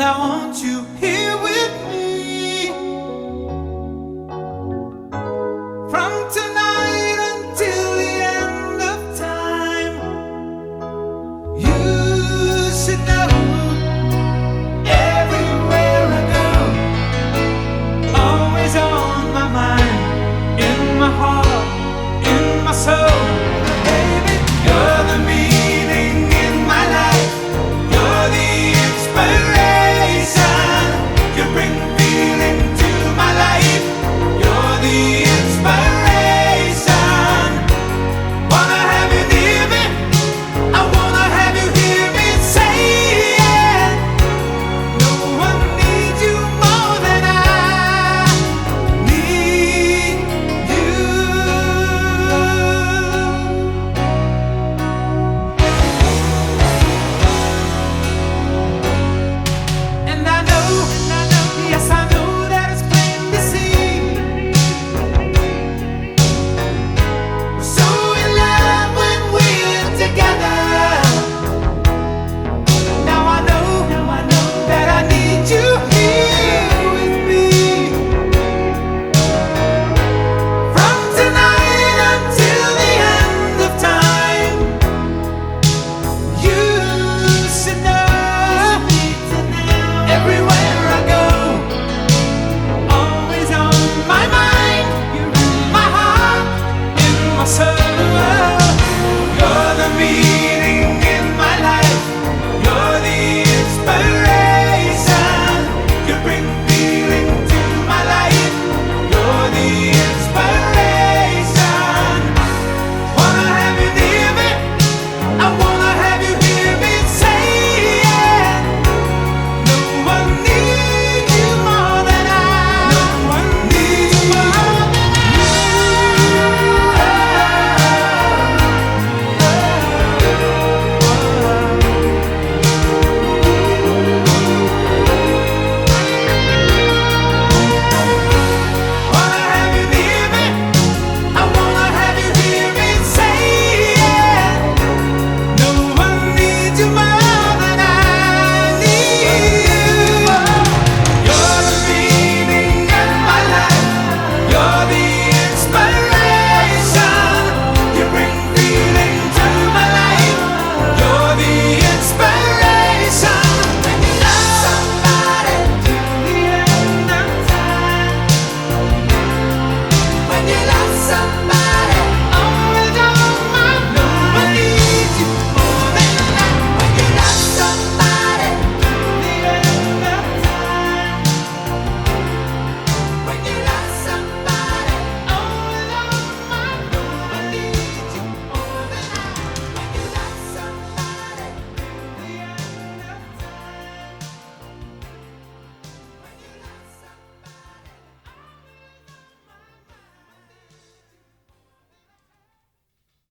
and I want you. burn